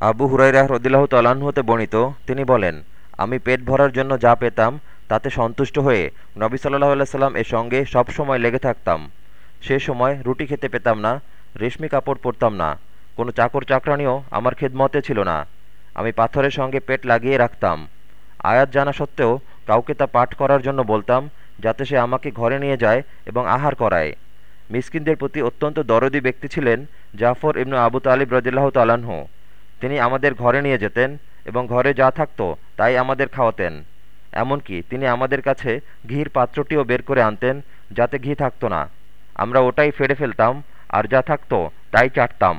আবু হুরাইরাহ রদিল্লাহ তালাহ হতে বর্ণিত, তিনি বলেন, আমি পেট ভরার জন্য যা পেতাম, তাতে সন্তুষ্ট হয়ে নবী সাল্লাহ সাল্লাম এর সঙ্গে সব সময় লেগে থাকতাম। সে সময় রুটি খেতে পেতাম না, রেশমি কাপড় পরতাম না, কোনো চাকর চাকরানিও আমার খেদমতে ছিল না। আমি পাথরের সঙ্গে পেট লাগিয়ে রাখতাম। আয়াত জানা সত্ত্বেও কাউকে তা পাঠ করার জন্য বলতাম, যাতে সে আমাকে ঘরে নিয়ে যায় এবং আহার করায়। মিসকিনদের প্রতি অত্যন্ত দরদি ব্যক্তি ছিলেন জাফর ইবনু আবু তালিব রদিল্লাহ তালাহ তিনি আমাদের ঘরে নিয়ে যেতেন এবং ঘরে যা থাকত তাই আমাদের খাওয়াতেন। এমনকি তিনি আমাদের কাছে ঘির পাত্রটিও বের করে আনতেন যাতে ঘি থাকতো না। আমরা ওটাই ফেড়ে ফেলতাম, আর যা থাকতো তাই চাটতাম।